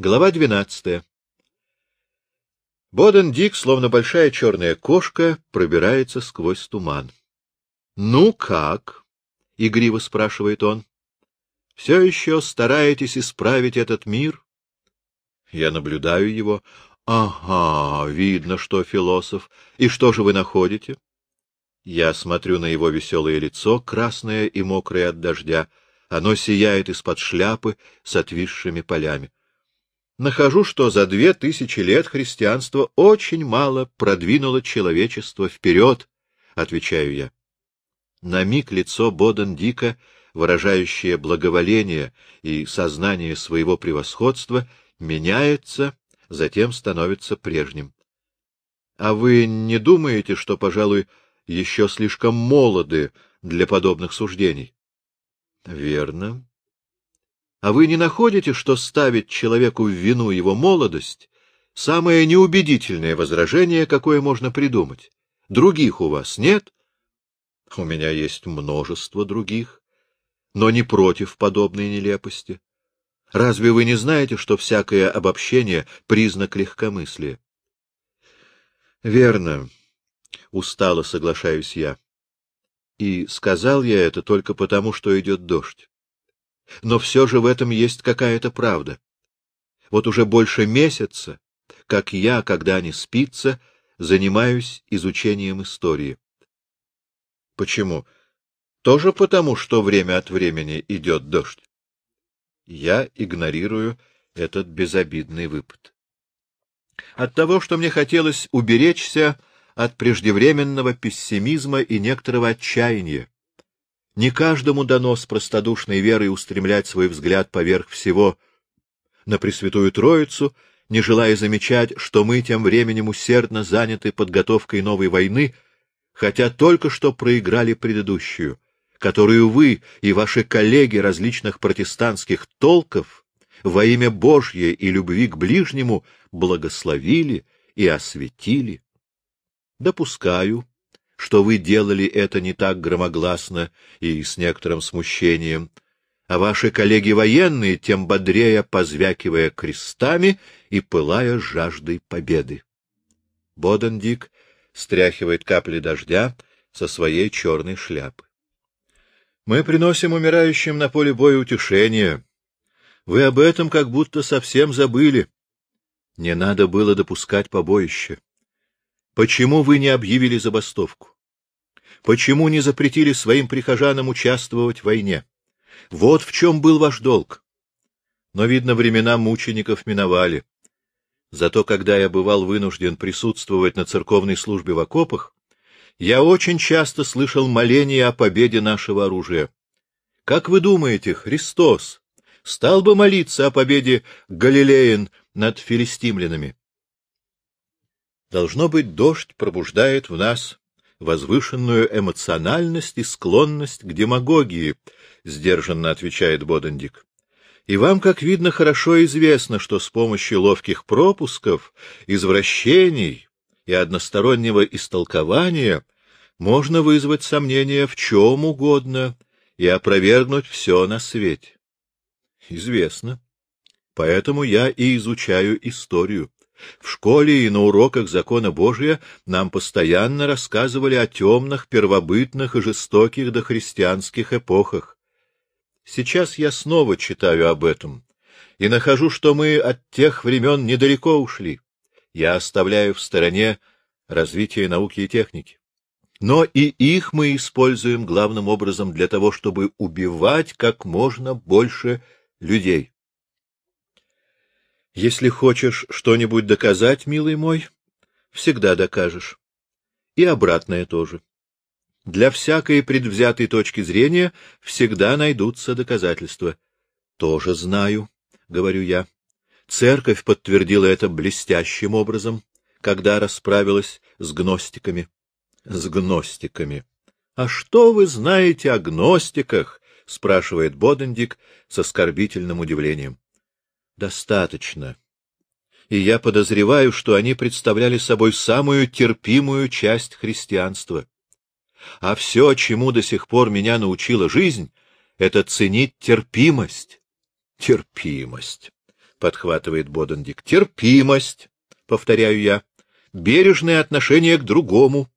Глава двенадцатая. Боден Дик, словно большая черная кошка, пробирается сквозь туман. — Ну как? — игриво спрашивает он. — Все еще стараетесь исправить этот мир? Я наблюдаю его. — Ага, видно, что философ. И что же вы находите? Я смотрю на его веселое лицо, красное и мокрое от дождя. Оно сияет из-под шляпы с отвисшими полями нахожу, что за две тысячи лет христианство очень мало продвинуло человечество вперед, — отвечаю я. На миг лицо Боден Дика, выражающее благоволение и сознание своего превосходства, меняется, затем становится прежним. — А вы не думаете, что, пожалуй, еще слишком молоды для подобных суждений? — Верно. А вы не находите, что ставить человеку в вину его молодость — самое неубедительное возражение, какое можно придумать? Других у вас нет? У меня есть множество других, но не против подобной нелепости. Разве вы не знаете, что всякое обобщение — признак легкомыслия? — Верно. Устало соглашаюсь я. И сказал я это только потому, что идет дождь. Но все же в этом есть какая-то правда. Вот уже больше месяца, как я, когда не спится, занимаюсь изучением истории. Почему? Тоже потому, что время от времени идет дождь. Я игнорирую этот безобидный выпад. От того, что мне хотелось уберечься от преждевременного пессимизма и некоторого отчаяния, не каждому дано с простодушной верой устремлять свой взгляд поверх всего на Пресвятую Троицу, не желая замечать, что мы тем временем усердно заняты подготовкой новой войны, хотя только что проиграли предыдущую, которую вы и ваши коллеги различных протестантских толков во имя Божье и любви к ближнему благословили и осветили. Допускаю, что вы делали это не так громогласно и с некоторым смущением, а ваши коллеги военные тем бодрее позвякивая крестами и пылая жаждой победы. Бодендик стряхивает капли дождя со своей черной шляпы. Мы приносим умирающим на поле боя утешение. Вы об этом как будто совсем забыли. Не надо было допускать побоище. Почему вы не объявили забастовку? Почему не запретили своим прихожанам участвовать в войне? Вот в чем был ваш долг. Но, видно, времена мучеников миновали. Зато когда я бывал вынужден присутствовать на церковной службе в окопах, я очень часто слышал моления о победе нашего оружия. Как вы думаете, Христос стал бы молиться о победе Галилеян над филистимлянами? Должно быть, дождь пробуждает в нас возвышенную эмоциональность и склонность к демагогии, — сдержанно отвечает Бодендик. И вам, как видно, хорошо известно, что с помощью ловких пропусков, извращений и одностороннего истолкования можно вызвать сомнения в чем угодно и опровергнуть все на свете. Известно. Поэтому я и изучаю историю. В школе и на уроках закона Божия нам постоянно рассказывали о темных, первобытных и жестоких дохристианских эпохах. Сейчас я снова читаю об этом и нахожу, что мы от тех времен недалеко ушли. Я оставляю в стороне развитие науки и техники. Но и их мы используем главным образом для того, чтобы убивать как можно больше людей. Если хочешь что-нибудь доказать, милый мой, всегда докажешь. И обратное тоже. Для всякой предвзятой точки зрения всегда найдутся доказательства. Тоже знаю, — говорю я. Церковь подтвердила это блестящим образом, когда расправилась с гностиками. С гностиками. — А что вы знаете о гностиках? — спрашивает Бодендик с оскорбительным удивлением достаточно. И я подозреваю, что они представляли собой самую терпимую часть христианства. А все, чему до сих пор меня научила жизнь, — это ценить терпимость. Терпимость. — подхватывает Бодендик. — Терпимость, — повторяю я, — бережное отношение к другому,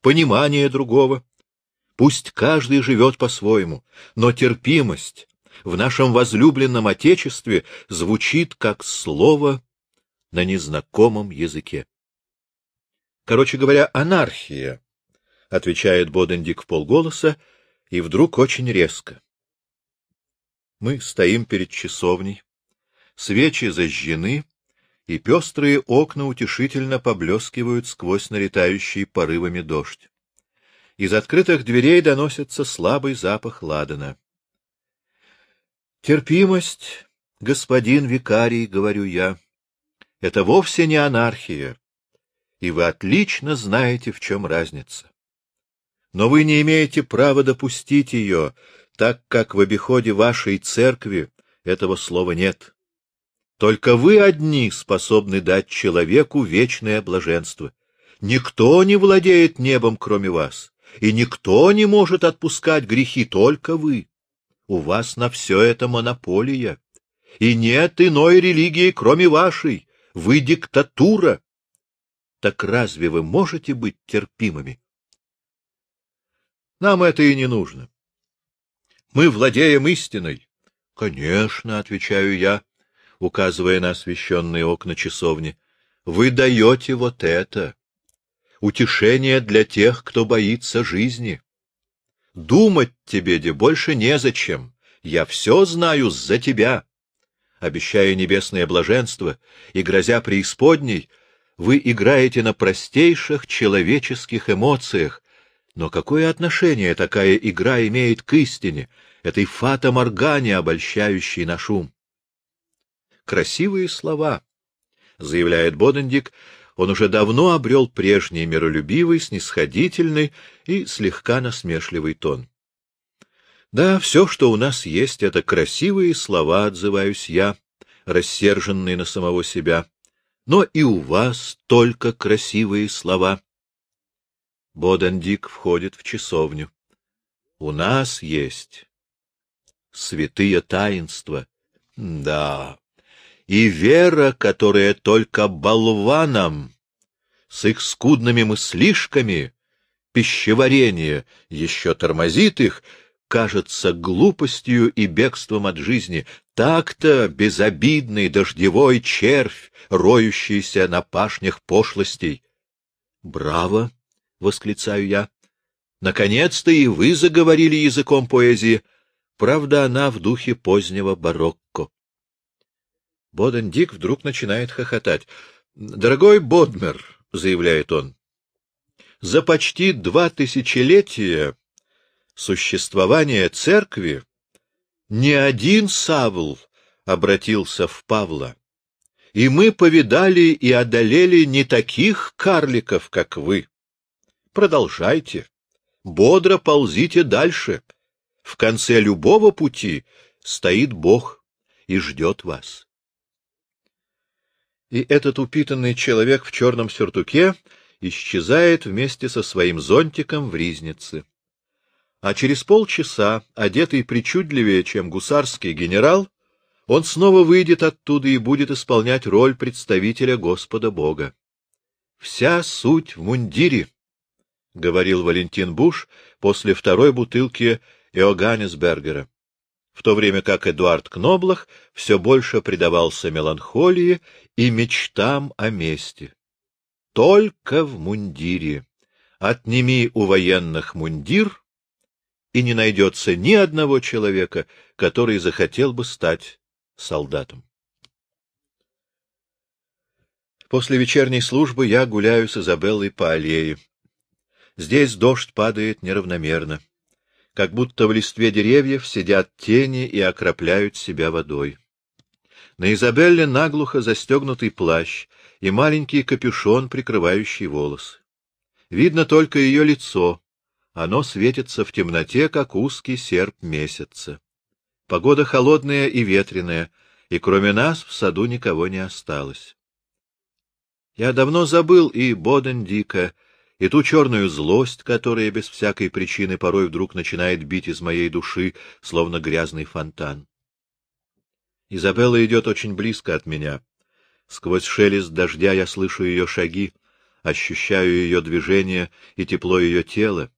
понимание другого. Пусть каждый живет по-своему, но терпимость в нашем возлюбленном Отечестве звучит как слово на незнакомом языке. Короче говоря, анархия, — отвечает Бодендик в полголоса, и вдруг очень резко. Мы стоим перед часовней, свечи зажжены, и пестрые окна утешительно поблескивают сквозь налетающий порывами дождь. Из открытых дверей доносится слабый запах ладана. Терпимость, господин викарий, говорю я, это вовсе не анархия, и вы отлично знаете, в чем разница. Но вы не имеете права допустить ее, так как в обиходе вашей церкви этого слова нет. Только вы одни способны дать человеку вечное блаженство. Никто не владеет небом, кроме вас, и никто не может отпускать грехи, только вы. У вас на все это монополия, и нет иной религии, кроме вашей. Вы диктатура. Так разве вы можете быть терпимыми? Нам это и не нужно. Мы владеем истиной. — Конечно, — отвечаю я, указывая на освещенные окна часовни. — Вы даете вот это. Утешение для тех, кто боится жизни. Думать тебе, де, больше незачем. Я все знаю за тебя. Обещая небесное блаженство и грозя преисподней, вы играете на простейших человеческих эмоциях, но какое отношение такая игра имеет к истине, этой фата-моргане, обольщающей наш ум? Красивые слова, — заявляет Бодендик, — он уже давно обрел прежний миролюбивый, снисходительный и слегка насмешливый тон. Да, все, что у нас есть, — это красивые слова, отзываюсь я, рассерженный на самого себя. Но и у вас только красивые слова. Бодендик входит в часовню. У нас есть святые таинства. Да, и вера, которая только болванам, с их скудными мыслишками, пищеварение еще тормозит их, кажется глупостью и бегством от жизни. Так-то безобидный дождевой червь, роющийся на пашнях пошлостей. Браво! — восклицаю я. Наконец-то и вы заговорили языком поэзии. Правда, она в духе позднего барокко. Боден Дик вдруг начинает хохотать. — Дорогой Бодмер, — заявляет он, — за почти два тысячелетия существования церкви ни один Савл обратился в Павла, и мы повидали и одолели не таких карликов, как вы. Продолжайте. Бодро ползите дальше. В конце любого пути стоит Бог и ждет вас. И этот упитанный человек в черном сюртуке исчезает вместе со своим зонтиком в ризнице. А через полчаса, одетый причудливее, чем гусарский генерал, он снова выйдет оттуда и будет исполнять роль представителя Господа Бога. Вся суть в мундире. — говорил Валентин Буш после второй бутылки Иоганнесбергера, в то время как Эдуард Кноблах все больше предавался меланхолии и мечтам о мести. Только в мундире. Отними у военных мундир, и не найдется ни одного человека, который захотел бы стать солдатом. После вечерней службы я гуляю с Изабеллой по аллее. Здесь дождь падает неравномерно, как будто в листве деревьев сидят тени и окропляют себя водой. На Изабелле наглухо застегнутый плащ и маленький капюшон, прикрывающий волосы. Видно только ее лицо, оно светится в темноте, как узкий серп месяца. Погода холодная и ветреная, и кроме нас в саду никого не осталось. Я давно забыл и Боден Дика, и ту черную злость, которая без всякой причины порой вдруг начинает бить из моей души, словно грязный фонтан. Изабелла идет очень близко от меня. Сквозь шелест дождя я слышу ее шаги, ощущаю ее движение и тепло ее тела,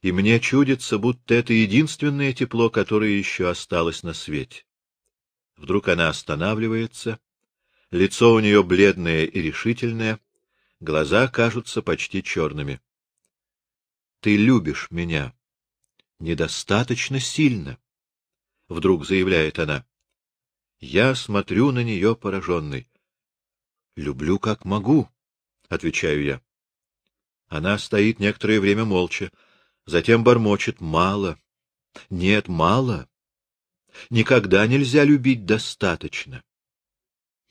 и мне чудится, будто это единственное тепло, которое еще осталось на свете. Вдруг она останавливается, лицо у нее бледное и решительное, глаза кажутся почти черными. — Ты любишь меня. Недостаточно сильно, — вдруг заявляет она. Я смотрю на нее пораженный. — Люблю, как могу, — отвечаю я. Она стоит некоторое время молча, затем бормочет «мало». Нет, мало. Никогда нельзя любить достаточно.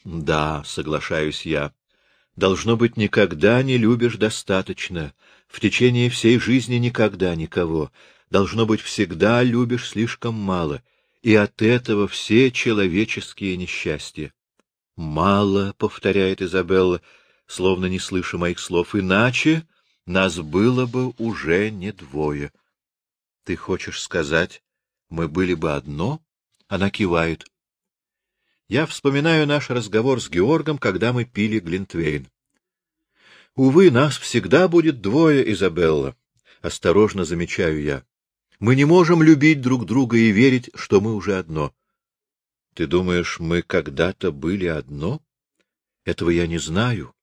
Да, соглашаюсь я. Должно быть, никогда не любишь достаточно. В течение всей жизни никогда никого. Должно быть, всегда любишь слишком мало. И от этого все человеческие несчастья. Мало, — повторяет Изабелла, словно не слыша моих слов, — иначе нас было бы уже не двое. Ты хочешь сказать, мы были бы одно? Она кивает. Я вспоминаю наш разговор с Георгом, когда мы пили Глинтвейн. Увы, нас всегда будет двое, Изабелла. Осторожно замечаю я. Мы не можем любить друг друга и верить, что мы уже одно. Ты думаешь, мы когда-то были одно? Этого я не знаю.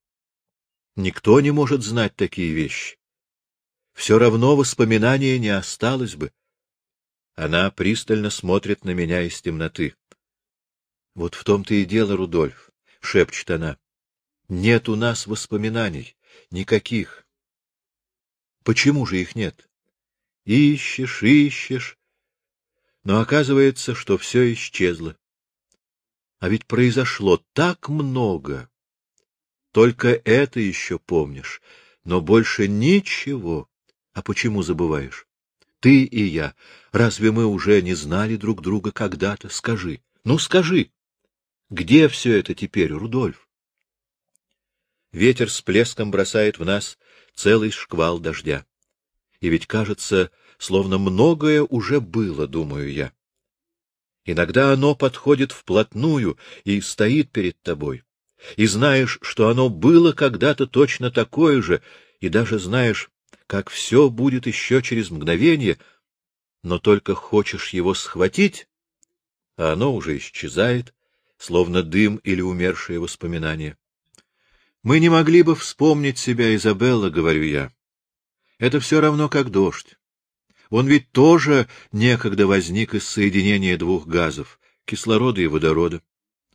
Никто не может знать такие вещи. Все равно воспоминания не осталось бы. Она пристально смотрит на меня из темноты. — Вот в том-то и дело, Рудольф, — шепчет она. — Нет у нас воспоминаний. Никаких. Почему же их нет? Ищешь, ищешь. Но оказывается, что все исчезло. А ведь произошло так много. Только это еще помнишь, но больше ничего. А почему забываешь? Ты и я. Разве мы уже не знали друг друга когда-то? Скажи. Ну, скажи. Где все это теперь, Рудольф? Ветер с плеском бросает в нас целый шквал дождя. И ведь кажется, словно многое уже было, думаю я. Иногда оно подходит вплотную и стоит перед тобой. И знаешь, что оно было когда-то точно такое же, и даже знаешь, как все будет еще через мгновение, но только хочешь его схватить, а оно уже исчезает, словно дым или умершее воспоминание. Мы не могли бы вспомнить себя, Изабелла, говорю я. Это все равно, как дождь. Он ведь тоже некогда возник из соединения двух газов — кислорода и водорода.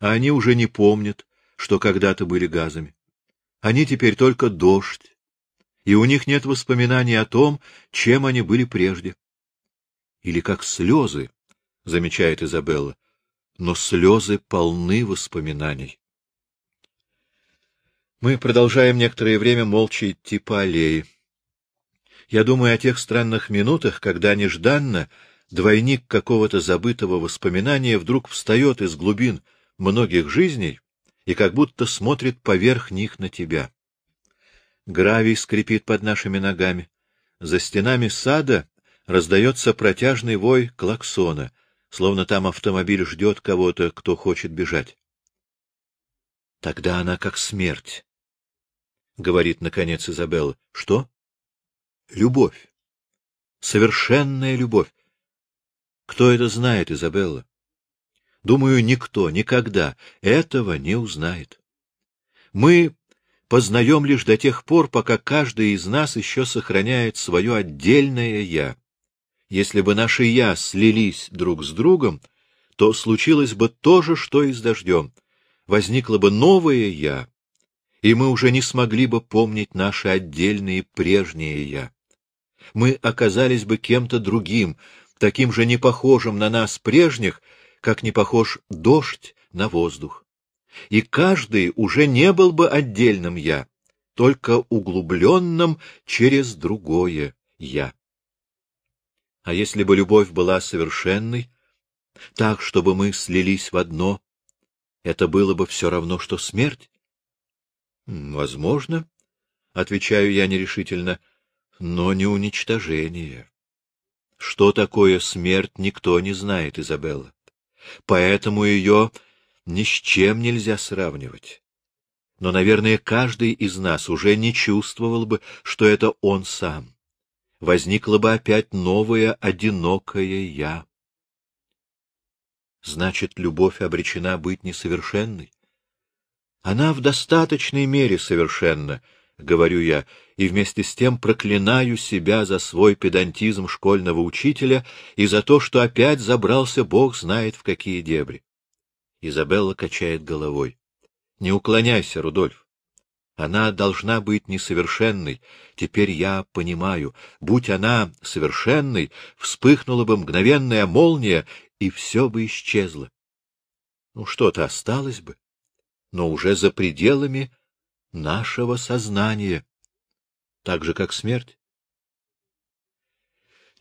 А они уже не помнят, что когда-то были газами. Они теперь только дождь, и у них нет воспоминаний о том, чем они были прежде. Или как слезы, — замечает Изабелла, — но слезы полны воспоминаний. Мы продолжаем некоторое время молча идти по аллее. Я думаю о тех странных минутах, когда нежданно двойник какого-то забытого воспоминания вдруг встает из глубин многих жизней и как будто смотрит поверх них на тебя. Гравий скрипит под нашими ногами. За стенами сада раздается протяжный вой клаксона, словно там автомобиль ждет кого-то, кто хочет бежать. Тогда она как смерть, — говорит, наконец, Изабелла. — Что? Любовь. Совершенная любовь. Кто это знает, Изабелла? Думаю, никто никогда этого не узнает. Мы познаем лишь до тех пор, пока каждый из нас еще сохраняет свое отдельное «я». Если бы наши «я» слились друг с другом, то случилось бы то же, что и с дождем. Возникло бы новое «я», и мы уже не смогли бы помнить наши отдельные прежние «я» мы оказались бы кем-то другим, таким же непохожим на нас прежних, как не похож дождь на воздух. И каждый уже не был бы отдельным «я», только углубленным через другое «я». А если бы любовь была совершенной, так, чтобы мы слились в одно, это было бы все равно, что смерть? — Возможно, — отвечаю я нерешительно, — но не уничтожение. Что такое смерть, никто не знает, Изабелла. Поэтому ее ни с чем нельзя сравнивать. Но, наверное, каждый из нас уже не чувствовал бы, что это он сам. Возникло бы опять новое одинокое «я». Значит, любовь обречена быть несовершенной? Она в достаточной мере совершенна, — говорю я, и вместе с тем проклинаю себя за свой педантизм школьного учителя и за то, что опять забрался бог знает в какие дебри. Изабелла качает головой. — Не уклоняйся, Рудольф. Она должна быть несовершенной. Теперь я понимаю. Будь она совершенной, вспыхнула бы мгновенная молния, и все бы исчезло. Ну, что-то осталось бы но уже за пределами нашего сознания, так же, как смерть.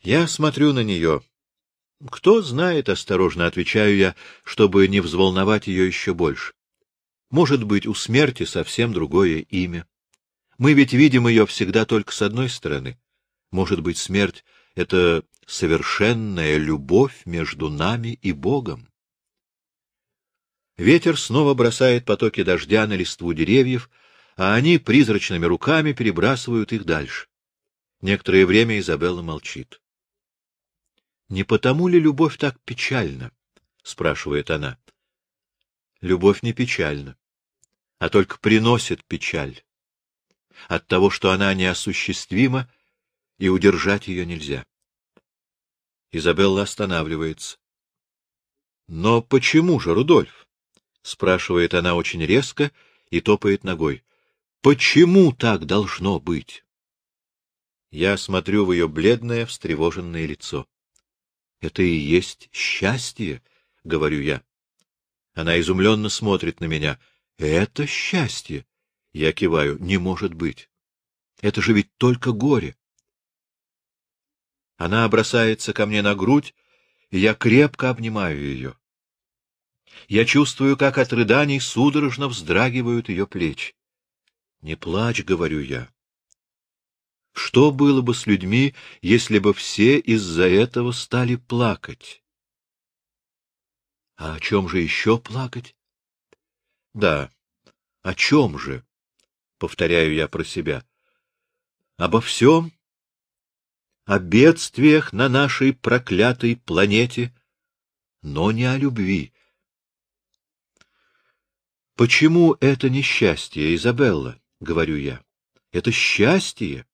Я смотрю на нее. Кто знает, осторожно отвечаю я, чтобы не взволновать ее еще больше. Может быть, у смерти совсем другое имя. Мы ведь видим ее всегда только с одной стороны. Может быть, смерть — это совершенная любовь между нами и Богом. Ветер снова бросает потоки дождя на листву деревьев, а они призрачными руками перебрасывают их дальше. Некоторое время Изабелла молчит. — Не потому ли любовь так печальна? — спрашивает она. — Любовь не печальна, а только приносит печаль. От того, что она неосуществима, и удержать ее нельзя. Изабелла останавливается. — Но почему же, Рудольф? — спрашивает она очень резко и топает ногой. — Почему так должно быть? Я смотрю в ее бледное, встревоженное лицо. — Это и есть счастье, — говорю я. Она изумленно смотрит на меня. — Это счастье? Я киваю. — Не может быть. Это же ведь только горе. Она бросается ко мне на грудь, и я крепко обнимаю ее. Я чувствую, как от рыданий судорожно вздрагивают ее плечи. — Не плачь, — говорю я. Что было бы с людьми, если бы все из-за этого стали плакать? А о чем же еще плакать? Да, о чем же? Повторяю я про себя. Обо всем, о бедствиях на нашей проклятой планете, но не о любви. — Почему это несчастье, Изабелла? — говорю я. — Это счастье.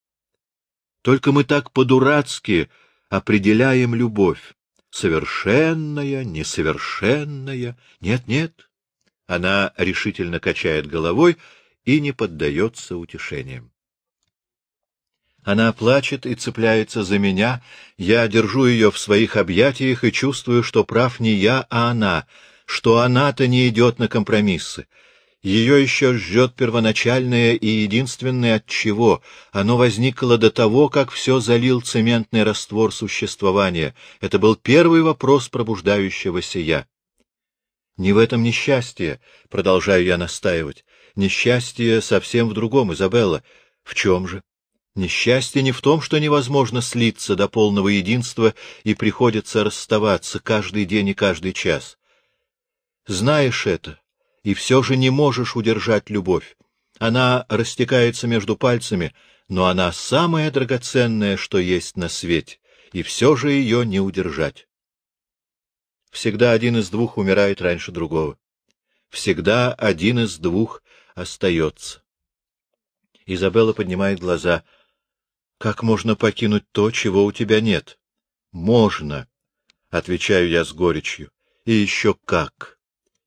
Только мы так по-дурацки определяем любовь. Совершенная, несовершенная. Нет-нет. Она решительно качает головой и не поддается утешениям. Она плачет и цепляется за меня. Я держу ее в своих объятиях и чувствую, что прав не я, а она — что она-то не идет на компромиссы. Ее еще ждет первоначальное и единственное от чего. Оно возникло до того, как все залил цементный раствор существования. Это был первый вопрос пробуждающегося «я». Не в этом несчастье, продолжаю я настаивать. Несчастье совсем в другом, Изабелла. В чем же? Несчастье не в том, что невозможно слиться до полного единства и приходится расставаться каждый день и каждый час. Знаешь это, и все же не можешь удержать любовь. Она растекается между пальцами, но она самая драгоценная, что есть на свете, и все же ее не удержать. Всегда один из двух умирает раньше другого. Всегда один из двух остается. Изабелла поднимает глаза. — Как можно покинуть то, чего у тебя нет? — Можно, — отвечаю я с горечью. — И еще как!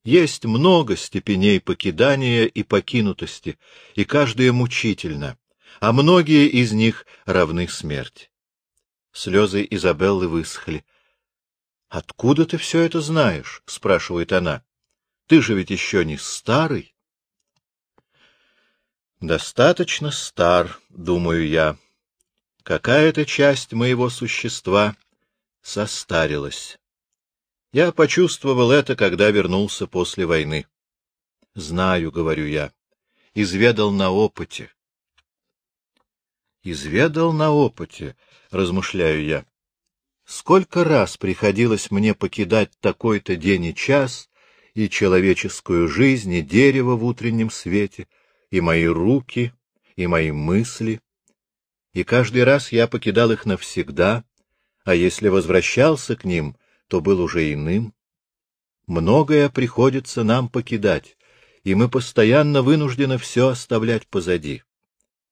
Есть много степеней покидания и покинутости, и каждая мучительна, а многие из них равны смерти. Слезы Изабеллы высохли. — Откуда ты все это знаешь? — спрашивает она. — Ты же ведь еще не старый. — Достаточно стар, — думаю я. Какая-то часть моего существа состарилась. Я почувствовал это, когда вернулся после войны. Знаю, говорю я, изведал на опыте. Изведал на опыте, размышляю я. Сколько раз приходилось мне покидать такой-то день и час и человеческую жизнь, и дерево в утреннем свете, и мои руки, и мои мысли. И каждый раз я покидал их навсегда, а если возвращался к ним, то был уже иным. Многое приходится нам покидать, и мы постоянно вынуждены все оставлять позади.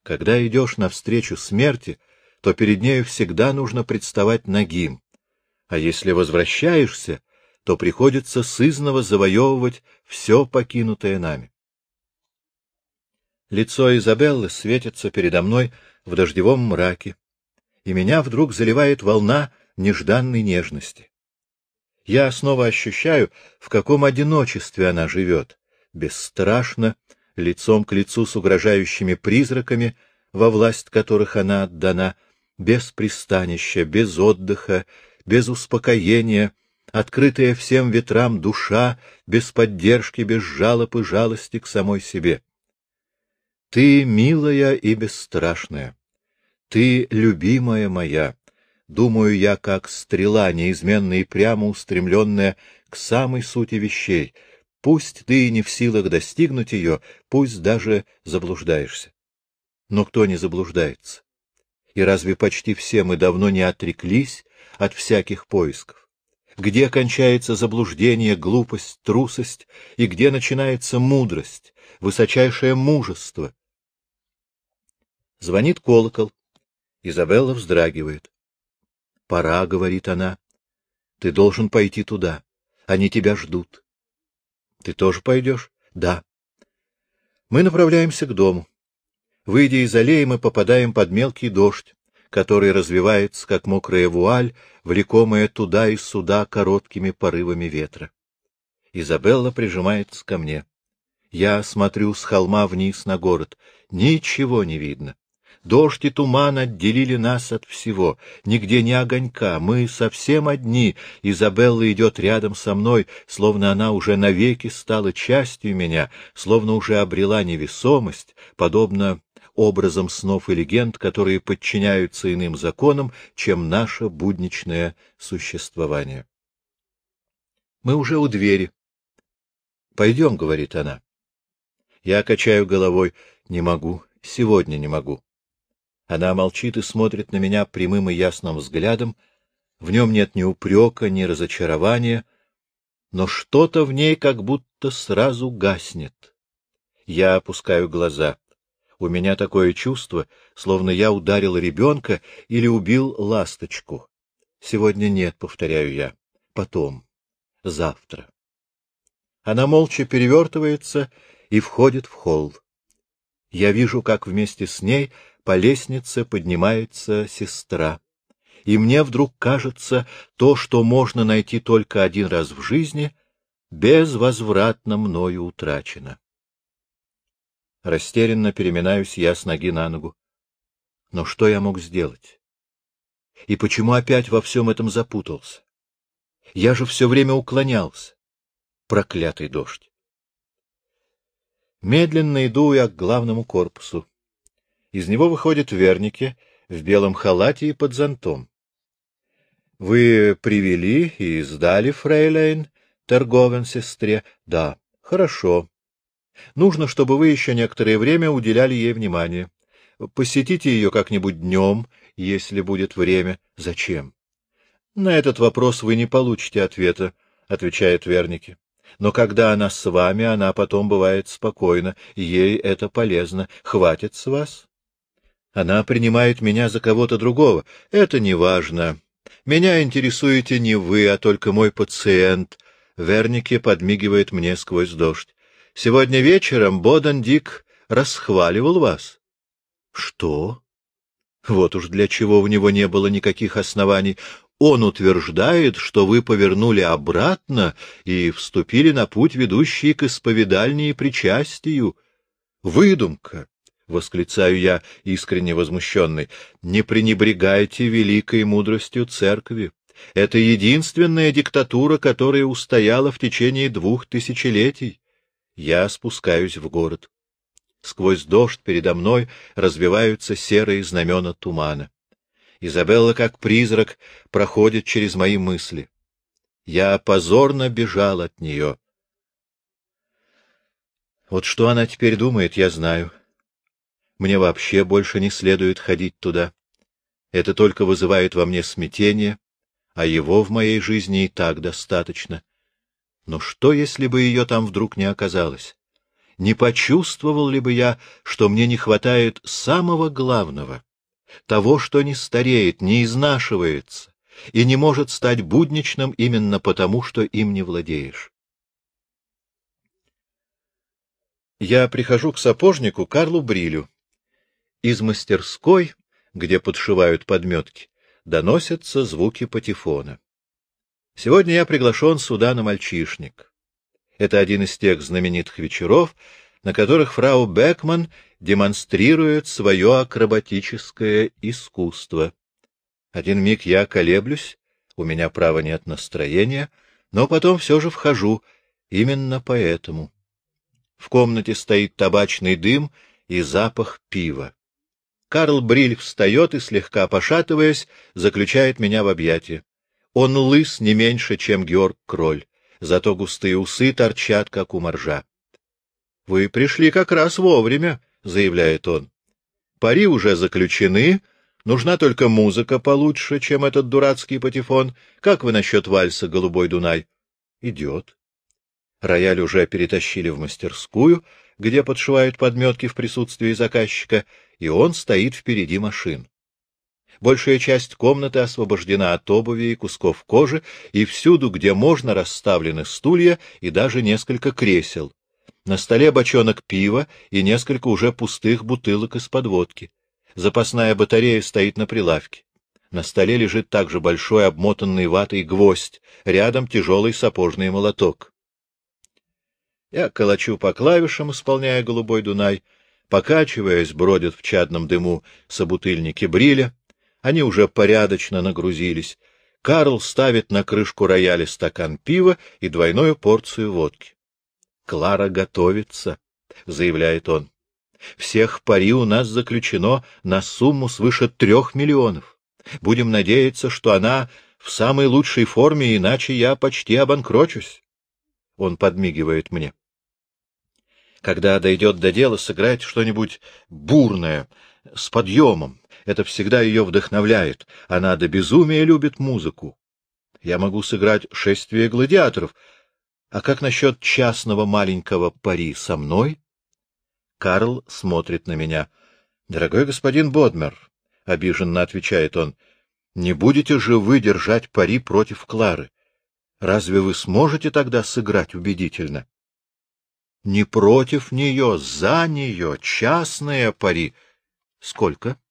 Когда идешь навстречу смерти, то перед нею всегда нужно представать нагим, а если возвращаешься, то приходится сызново завоевывать все покинутое нами. Лицо Изабеллы светится передо мной в дождевом мраке, и меня вдруг заливает волна нежданной нежности. Я снова ощущаю, в каком одиночестве она живет, бесстрашно, лицом к лицу с угрожающими призраками, во власть которых она отдана, без пристанища, без отдыха, без успокоения, открытая всем ветрам душа, без поддержки, без жалоб и жалости к самой себе. Ты милая и бесстрашная, ты любимая моя, думаю я, как стрела, неизменно и прямо устремленная к самой сути вещей, пусть ты и не в силах достигнуть ее, пусть даже заблуждаешься. Но кто не заблуждается? И разве почти все мы давно не отреклись от всяких поисков? Где кончается заблуждение, глупость, трусость, и где начинается мудрость, высочайшее мужество? Звонит колокол. Изабелла вздрагивает. — Пора, — говорит она. — Ты должен пойти туда. Они тебя ждут. — Ты тоже пойдешь? — Да. Мы направляемся к дому. Выйдя из аллеи, мы попадаем под мелкий дождь, который развивается, как мокрая вуаль, влекомая туда и сюда короткими порывами ветра. Изабелла прижимается ко мне. Я смотрю с холма вниз на город. Ничего не видно. Дождь и туман отделили нас от всего. Нигде ни огонька. Мы совсем одни. Изабелла идет рядом со мной, словно она уже навеки стала частью меня, словно уже обрела невесомость, подобно образом снов и легенд, которые подчиняются иным законам, чем наше будничное существование. Мы уже у двери. «Пойдем», — говорит она. Я качаю головой. «Не могу. Сегодня не могу». Она молчит и смотрит на меня прямым и ясным взглядом. В нем нет ни упрека, ни разочарования, но что-то в ней как будто сразу гаснет. Я опускаю глаза. У меня такое чувство, словно я ударил ребенка или убил ласточку. Сегодня нет, повторяю я. Потом. Завтра. Она молча перевертывается и входит в холл. Я вижу, как вместе с ней по лестнице поднимается сестра. И мне вдруг кажется, то, что можно найти только один раз в жизни, безвозвратно мною утрачено. Растерянно переминаюсь я с ноги на ногу. Но что я мог сделать? И почему опять во всем этом запутался? Я же все время уклонялся. Проклятый дождь. Медленно иду я к главному корпусу. Из него выходят верники в белом халате и под зонтом. — Вы привели и сдали, фрейлейн, торговен сестре? — Да. — Хорошо. Нужно, чтобы вы еще некоторое время уделяли ей внимание. Посетите ее как-нибудь днем, если будет время. Зачем? На этот вопрос вы не получите ответа, — отвечает Верники. Но когда она с вами, она потом бывает спокойна, ей это полезно. Хватит с вас? Она принимает меня за кого-то другого. Это не важно. Меня интересуете не вы, а только мой пациент. Верники подмигивает мне сквозь дождь. Сегодня вечером Бодан Дик расхваливал вас. — Что? Вот уж для чего у него не было никаких оснований. Он утверждает, что вы повернули обратно и вступили на путь, ведущий к исповедальне и причастию. Выдумка! — восклицаю я, искренне возмущенный. — Не пренебрегайте великой мудростью церкви. Это единственная диктатура, которая устояла в течение двух тысячелетий. Я спускаюсь в город. Сквозь дождь передо мной развиваются серые знамена тумана. Изабелла, как призрак, проходит через мои мысли. Я позорно бежал от нее. Вот что она теперь думает, я знаю. Мне вообще больше не следует ходить туда. Это только вызывает во мне смятение, а его в моей жизни и так достаточно. Но что, если бы ее там вдруг не оказалось? Не почувствовал ли бы я, что мне не хватает самого главного, того, что не стареет, не изнашивается и не может стать будничным именно потому, что им не владеешь? Я прихожу к сапожнику Карлу Брилю, из мастерской, где подшивают подметки, доносятся звуки патефона. Сегодня я приглашен сюда на мальчишник. Это один из тех знаменитых вечеров, на которых фрау Бекман демонстрирует свое акробатическое искусство. Один миг я колеблюсь, у меня права нет настроения, но потом все же вхожу, именно поэтому. В комнате стоит табачный дым и запах пива. Карл Бриль встает и, слегка пошатываясь, заключает меня в объятия. Он лыс не меньше, чем Георг Кроль, зато густые усы торчат, как у моржа. — Вы пришли как раз вовремя, — заявляет он. — Пари уже заключены, нужна только музыка получше, чем этот дурацкий патефон. Как вы насчет вальса «Голубой Дунай»? — Идет. Рояль уже перетащили в мастерскую, где подшивают подметки в присутствии заказчика, и он стоит впереди машин. Большая часть комнаты освобождена от обуви и кусков кожи, и всюду, где можно, расставлены стулья и даже несколько кресел. На столе бочонок пива и несколько уже пустых бутылок из-под водки. Запасная батарея стоит на прилавке. На столе лежит также большой обмотанный ватой гвоздь, рядом тяжелый сапожный молоток. Я колочу по клавишам, исполняя «Голубой Дунай», покачиваясь, бродят в чадном дыму собутыльники бриля. Они уже порядочно нагрузились. Карл ставит на крышку рояля стакан пива и двойную порцию водки. — Клара готовится, — заявляет он. — Всех пари у нас заключено на сумму свыше трех миллионов. Будем надеяться, что она в самой лучшей форме, иначе я почти обанкрочусь. Он подмигивает мне. Когда дойдет до дела, сыграть что-нибудь бурное, с подъемом. Это всегда ее вдохновляет. Она до безумия любит музыку. Я могу сыграть шествие гладиаторов. А как насчет частного маленького пари со мной? Карл смотрит на меня. — Дорогой господин Бодмер, — обиженно отвечает он, — не будете же вы держать пари против Клары? Разве вы сможете тогда сыграть убедительно? — Не против нее, за нее, частные пари. — Сколько? —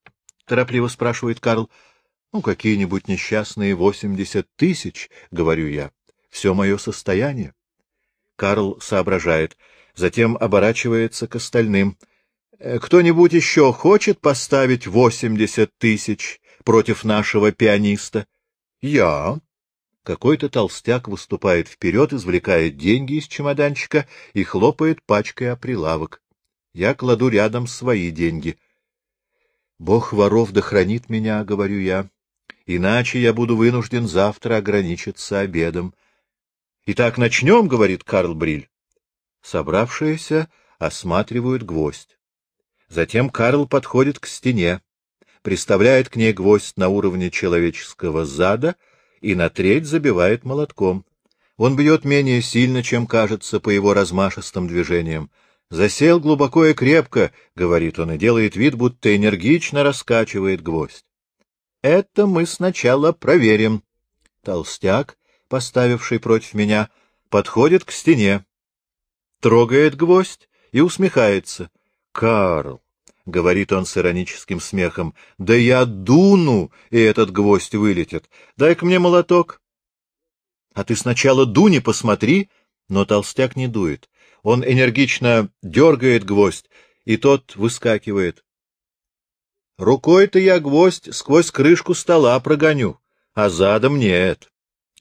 торопливо спрашивает Карл. — Ну, какие-нибудь несчастные восемьдесят тысяч, — говорю я. — Все мое состояние. Карл соображает, затем оборачивается к остальным. «Э, — Кто-нибудь еще хочет поставить восемьдесят тысяч против нашего пианиста? — Я, какой-то толстяк выступает вперед, извлекает деньги из чемоданчика и хлопает пачкой о прилавок. Я кладу рядом свои деньги. «Бог воров да хранит меня», — говорю я, — «иначе я буду вынужден завтра ограничиться обедом». «Итак, начнем», — говорит Карл Бриль. Собравшиеся осматривают гвоздь. Затем Карл подходит к стене, приставляет к ней гвоздь на уровне человеческого зада — и на треть забивает молотком. Он бьет менее сильно, чем кажется по его размашистым движениям. «Засел глубоко и крепко», — говорит он, и делает вид, будто энергично раскачивает гвоздь. «Это мы сначала проверим». Толстяк, поставивший против меня, подходит к стене, трогает гвоздь и усмехается. «Карл, — говорит он с ироническим смехом, — да я дуну, и этот гвоздь вылетит. Дай-ка мне молоток. — А ты сначала дуни посмотри, но толстяк не дует. Он энергично дергает гвоздь, и тот выскакивает. Рукой-то я гвоздь сквозь крышку стола прогоню, а задом нет.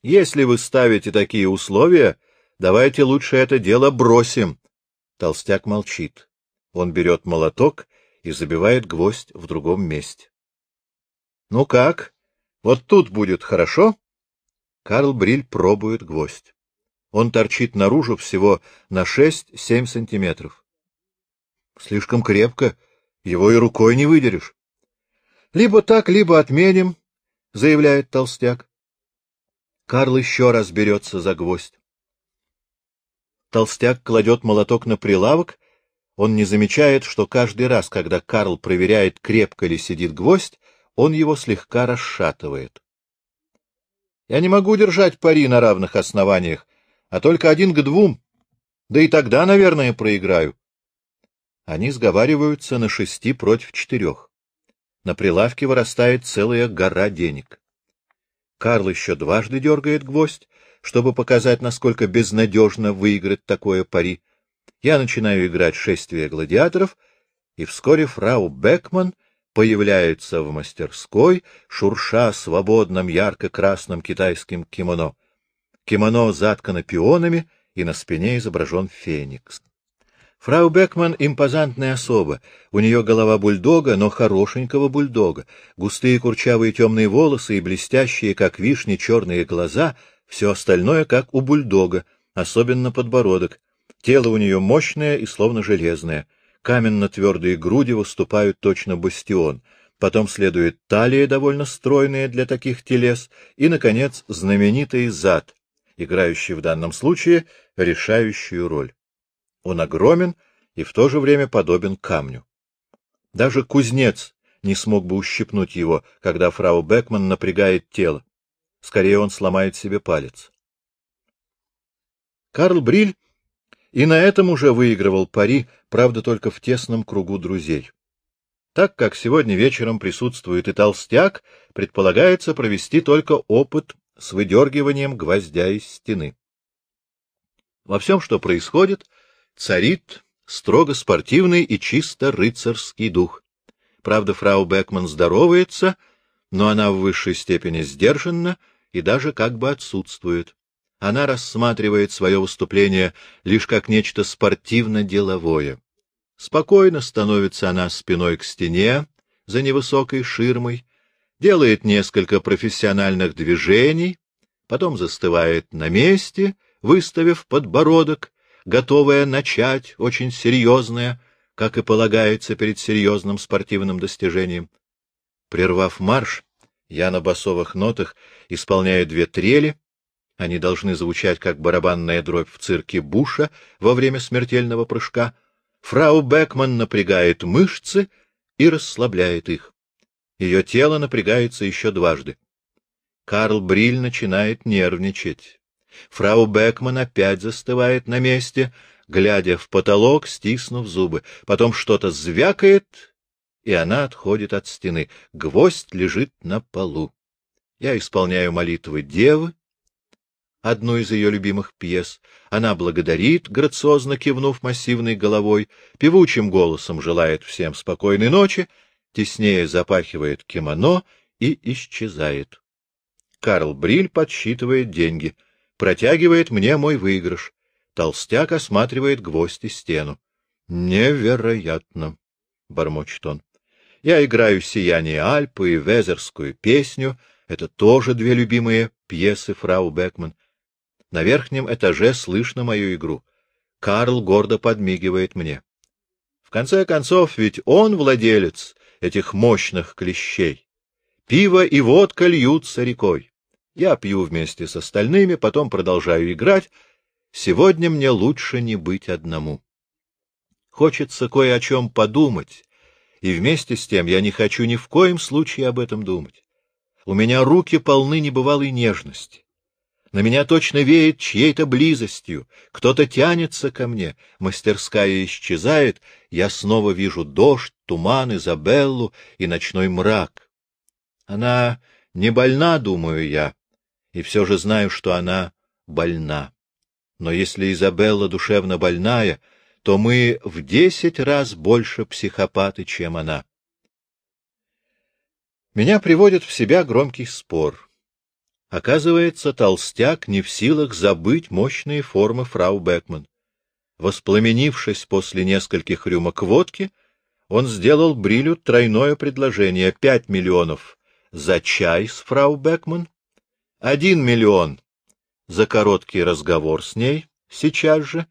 Если вы ставите такие условия, давайте лучше это дело бросим. Толстяк молчит. Он берет молоток и забивает гвоздь в другом месте. — Ну как? Вот тут будет хорошо? Карл Бриль пробует гвоздь. Он торчит наружу всего на шесть-семь сантиметров. Слишком крепко, его и рукой не выдерешь. — Либо так, либо отменим, — заявляет толстяк. Карл еще раз берется за гвоздь. Толстяк кладет молоток на прилавок, он не замечает, что каждый раз, когда Карл проверяет, крепко ли сидит гвоздь, он его слегка расшатывает. Я не могу держать пари на равных основаниях, а только один к двум. Да и тогда, наверное, проиграю. Они сговариваются на шести против четырех. На прилавке вырастает целая гора денег. Карл еще дважды дергает гвоздь, чтобы показать, насколько безнадежно выиграть такое пари. Я начинаю играть шествие гладиаторов, и вскоре фрау Бекман появляется в мастерской, шурша свободным ярко-красным китайским кимоно. Кимоно заткано пионами, и на спине изображен феникс. Фрау Бекман — импозантная особа. У нее голова бульдога, но хорошенького бульдога. Густые курчавые темные волосы и блестящие, как вишни, черные глаза — все остальное, как у бульдога, особенно подбородок. Тело у нее мощное и словно железное. Каменно-твердые груди выступают точно бастион. Потом следует талия, довольно стройная для таких телес, и, наконец, знаменитый зад, играющий в данном случае решающую роль. Он огромен и в то же время подобен камню. Даже кузнец не смог бы ущипнуть его, когда фрау Бекман напрягает тело. Скорее он сломает себе палец. Карл Бриль и на этом уже выигрывал пари, правда, только в тесном кругу друзей. Так как сегодня вечером присутствует и толстяк, предполагается провести только опыт с выдергиванием гвоздя из стены. Во всем, что происходит, царит строго спортивный и чисто рыцарский дух. Правда, фрау Бекман здоровается, но она в высшей степени сдержанна и даже как бы отсутствует. Она рассматривает свое выступление лишь как нечто спортивно-деловое. Спокойно становится она спиной к стене за невысокой ширмой, делает несколько профессиональных движений, потом застывает на месте, выставив подбородок, готовая начать, очень серьезное, как и полагается перед серьезным спортивным достижением. Прервав марш, я на басовых нотах исполняю две трели, они должны звучать как барабанная дробь в цирке Буша во время смертельного прыжка. Фрау Бекман напрягает мышцы и расслабляет их. Ее тело напрягается еще дважды. Карл Бриль начинает нервничать. Фрау Бекман опять застывает на месте, глядя в потолок, стиснув зубы. Потом что-то звякает, и она отходит от стены. Гвоздь лежит на полу. Я исполняю молитвы Девы, одну из ее любимых пьес. Она благодарит, грациозно кивнув массивной головой, певучим голосом желает всем спокойной ночи, теснее запахивает кимоно и исчезает. Карл Бриль подсчитывает деньги, протягивает мне мой выигрыш. Толстяк осматривает гвоздь и стену. — Невероятно! — бормочет он. Я играю «Сияние Альпы» и «Везерскую песню». Это тоже две любимые пьесы фрау Бекман. На верхнем этаже слышно мою игру. Карл гордо подмигивает мне. В конце концов, ведь он владелец этих мощных клещей. Пиво и водка льются рекой. Я пью вместе с остальными, потом продолжаю играть. Сегодня мне лучше не быть одному. Хочется кое о чем подумать, и вместе с тем я не хочу ни в коем случае об этом думать. У меня руки полны небывалой нежности. На меня точно веет чьей-то близостью, кто-то тянется ко мне, мастерская исчезает, я снова вижу дождь, туман, Изабеллу и ночной мрак. Она не больна, думаю я, и все же знаю, что она больна. Но если Изабелла душевно больная, то мы в десять раз больше психопаты, чем она. Меня приводит в себя громкий спор. Оказывается, толстяк не в силах забыть мощные формы фрау Бекман. Воспламенившись после нескольких рюмок водки, он сделал Брилю тройное предложение — пять миллионов за чай с фрау Бекман, один миллион за короткий разговор с ней сейчас же,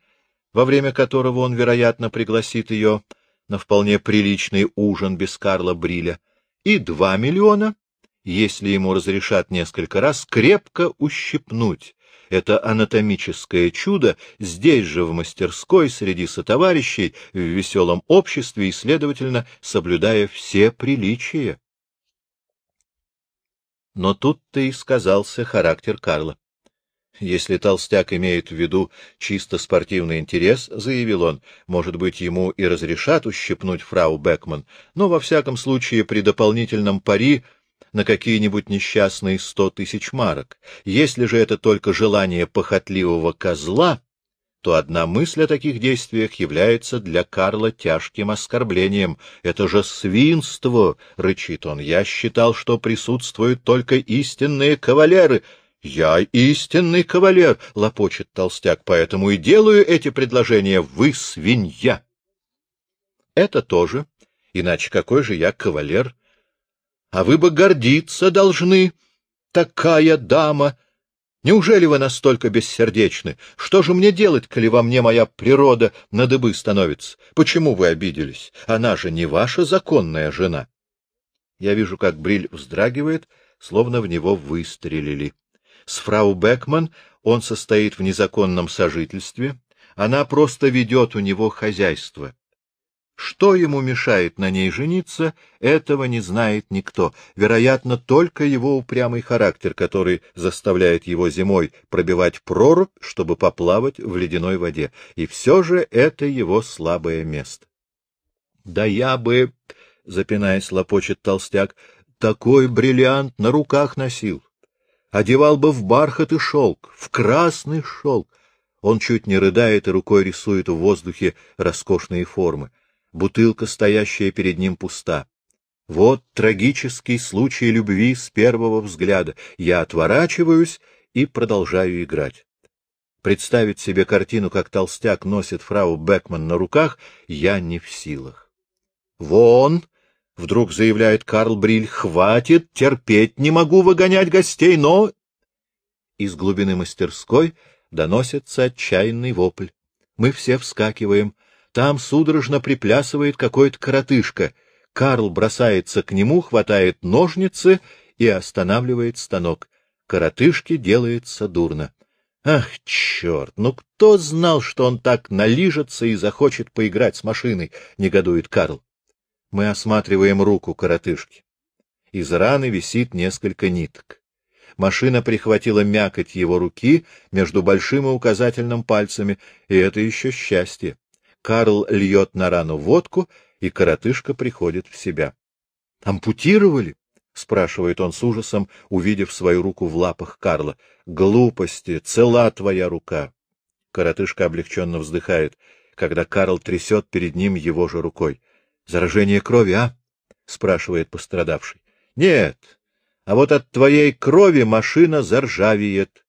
во время которого он, вероятно, пригласит ее на вполне приличный ужин без Карла Бриля, и два миллиона, если ему разрешат несколько раз крепко ущипнуть это анатомическое чудо здесь же в мастерской среди сотоварищей в веселом обществе и, следовательно, соблюдая все приличия. Но тут-то и сказался характер Карла. Если толстяк имеет в виду чисто спортивный интерес, — заявил он, — может быть, ему и разрешат ущипнуть фрау Бекман, но, во всяком случае, при дополнительном пари на какие-нибудь несчастные сто тысяч марок. Если же это только желание похотливого козла, то одна мысль о таких действиях является для Карла тяжким оскорблением. «Это же свинство!» — рычит он. «Я считал, что присутствуют только истинные кавалеры». «Я истинный кавалер!» — лопочет толстяк, «поэтому и делаю эти предложения. Вы свинья!» «Это тоже. Иначе какой же я кавалер?» А вы бы гордиться должны, такая дама. Неужели вы настолько бессердечны? Что же мне делать, коли во мне моя природа на дыбы становится? Почему вы обиделись? Она же не ваша законная жена. Я вижу, как Бриль вздрагивает, словно в него выстрелили. С фрау Бекман он состоит в незаконном сожительстве, она просто ведет у него хозяйство. Что ему мешает на ней жениться, этого не знает никто. Вероятно, только его упрямый характер, который заставляет его зимой пробивать прорубь, чтобы поплавать в ледяной воде. И все же это его слабое место. — Да я бы, — запинаясь, лопочет толстяк, — такой бриллиант на руках носил. Одевал бы в бархат и шелк, в красный шелк. Он чуть не рыдает и рукой рисует в воздухе роскошные формы бутылка, стоящая перед ним, пуста. Вот трагический случай любви с первого взгляда. Я отворачиваюсь и продолжаю играть. Представить себе картину, как толстяк носит фрау Бекман на руках, я не в силах. — Вон! — вдруг заявляет Карл Бриль. — Хватит, терпеть не могу выгонять гостей, но... Из глубины мастерской доносится отчаянный вопль. Мы все вскакиваем. Там судорожно приплясывает какой-то коротышка. Карл бросается к нему, хватает ножницы и останавливает станок. Коротышке делается дурно. Ах, черт! Ну кто знал, что он так налижется и захочет поиграть с машиной? — негодует Карл. Мы осматриваем руку коротышки. Из раны висит несколько ниток. Машина прихватила мякоть его руки между большим и указательным пальцами, и это еще счастье. Карл льет на рану водку, и коротышка приходит в себя. — Ампутировали? — спрашивает он с ужасом, увидев свою руку в лапах Карла. — Глупости, цела твоя рука. Коротышка облегченно вздыхает, когда Карл трясет перед ним его же рукой. — Заражение крови, а? — спрашивает пострадавший. — Нет, а вот от твоей крови машина заржавеет.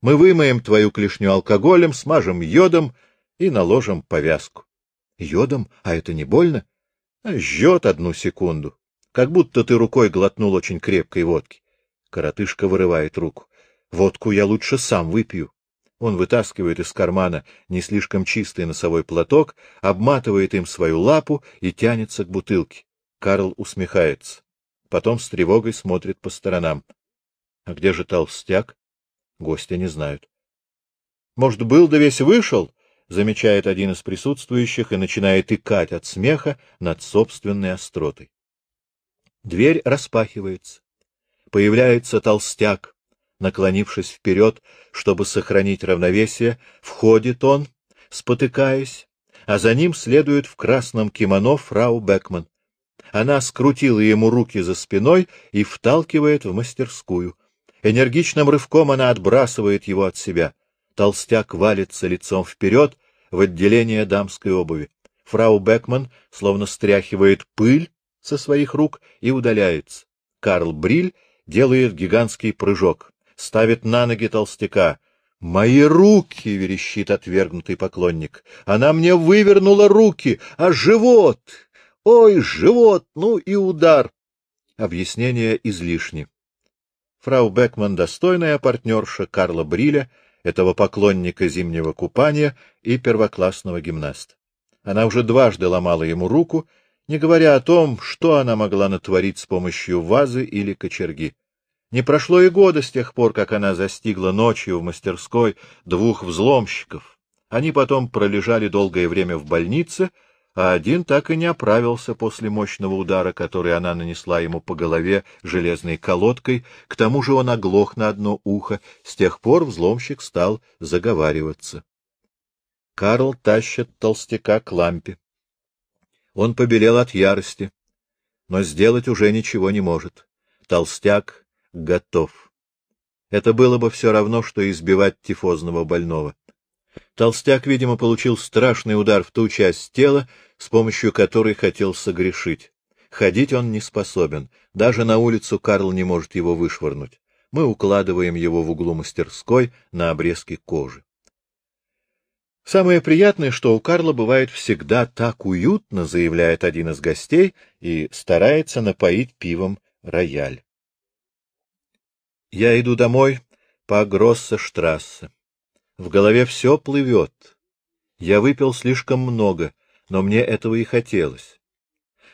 Мы вымоем твою клешню алкоголем, смажем йодом, и наложим повязку. Йодом? А это не больно? А жжет одну секунду. Как будто ты рукой глотнул очень крепкой водки. Коротышка вырывает руку. Водку я лучше сам выпью. Он вытаскивает из кармана не слишком чистый носовой платок, обматывает им свою лапу и тянется к бутылке. Карл усмехается. Потом с тревогой смотрит по сторонам. А где же толстяк? Гости не знают. Может, был да весь вышел? Замечает один из присутствующих и начинает икать от смеха над собственной остротой. Дверь распахивается. Появляется толстяк, наклонившись вперед, чтобы сохранить равновесие, входит он, спотыкаясь, а за ним следует в красном кимоно фрау Бекман. Она скрутила ему руки за спиной и вталкивает в мастерскую. Энергичным рывком она отбрасывает его от себя — Толстяк валится лицом вперед в отделение дамской обуви. Фрау Бекман словно стряхивает пыль со своих рук и удаляется. Карл Бриль делает гигантский прыжок, ставит на ноги толстяка. «Мои руки!» — верещит отвергнутый поклонник. «Она мне вывернула руки, а живот! Ой, живот! Ну и удар!» Объяснение излишне. Фрау Бекман — достойная партнерша Карла Бриля — этого поклонника зимнего купания и первоклассного гимнаста. Она уже дважды ломала ему руку, не говоря о том, что она могла натворить с помощью вазы или кочерги. Не прошло и года с тех пор, как она застигла ночью в мастерской двух взломщиков. Они потом пролежали долгое время в больнице, а один так и не оправился после мощного удара, который она нанесла ему по голове железной колодкой, к тому же он оглох на одно ухо, с тех пор взломщик стал заговариваться. Карл тащит толстяка к лампе. Он побелел от ярости, но сделать уже ничего не может. Толстяк готов. Это было бы все равно, что избивать тифозного больного. Толстяк, видимо, получил страшный удар в ту часть тела, с помощью которой хотел согрешить. Ходить он не способен. Даже на улицу Карл не может его вышвырнуть. Мы укладываем его в углу мастерской на обрезки кожи. Самое приятное, что у Карла бывает всегда так уютно, заявляет один из гостей и старается напоить пивом рояль. Я иду домой по Гроссе-штрассе. В голове все плывет. Я выпил слишком много, но мне этого и хотелось.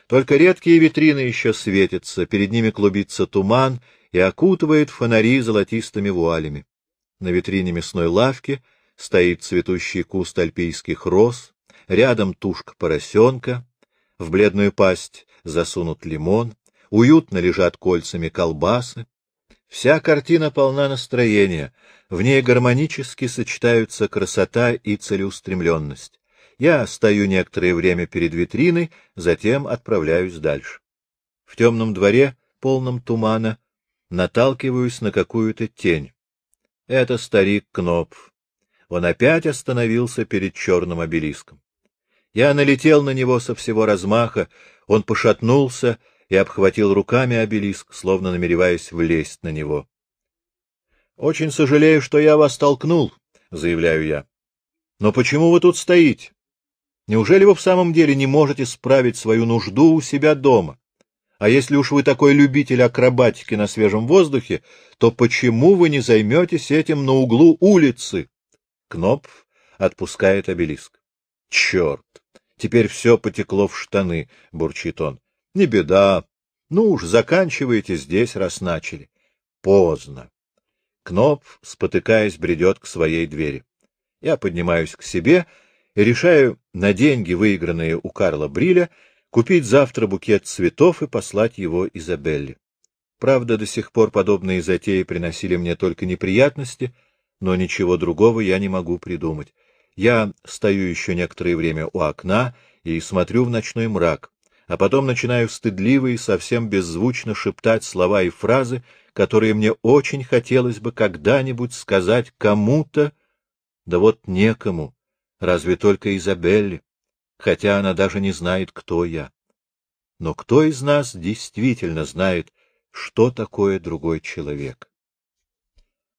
Только редкие витрины еще светятся, перед ними клубится туман и окутывает фонари золотистыми вуалями. На витрине мясной лавки стоит цветущий куст альпийских роз, рядом тушка поросенка, в бледную пасть засунут лимон, уютно лежат кольцами колбасы. Вся картина полна настроения, в ней гармонически сочетаются красота и целеустремленность. Я стою некоторое время перед витриной, затем отправляюсь дальше. В темном дворе, полном тумана, наталкиваюсь на какую-то тень. Это старик Кнопф. Он опять остановился перед черным обелиском. Я налетел на него со всего размаха, он пошатнулся и обхватил руками обелиск, словно намереваясь влезть на него. — Очень сожалею, что я вас толкнул, — заявляю я. — Но почему вы тут стоите? Неужели вы в самом деле не можете справить свою нужду у себя дома? А если уж вы такой любитель акробатики на свежем воздухе, то почему вы не займетесь этим на углу улицы? Кнопф отпускает обелиск. — Черт! Теперь все потекло в штаны, — бурчит он. — Не беда. Ну уж, заканчивайте здесь, раз начали. Поздно. Кнопф, спотыкаясь, бредет к своей двери. Я поднимаюсь к себе решаю на деньги, выигранные у Карла Бриля, купить завтра букет цветов и послать его Изабелле. Правда, до сих пор подобные затеи приносили мне только неприятности — но ничего другого я не могу придумать. Я стою еще некоторое время у окна и смотрю в ночной мрак, а потом начинаю стыдливо и совсем беззвучно шептать слова и фразы, которые мне очень хотелось бы когда-нибудь сказать кому-то, да вот некому, разве только Изабелле, хотя она даже не знает, кто я. Но кто из нас действительно знает, что такое другой человек?